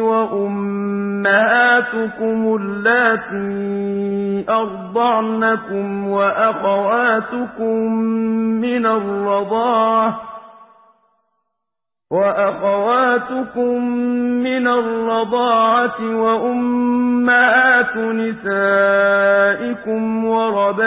وَأُمَّهَاتُكُمُ اللَّاتِي أَرْضَعْنَكُمْ وَأَخَوَاتُكُم مِّنَ الرَّضَاعَةِ وَأُمَّهَاتُ نِسَائِكُمْ وَرَبَائِبُكُمُ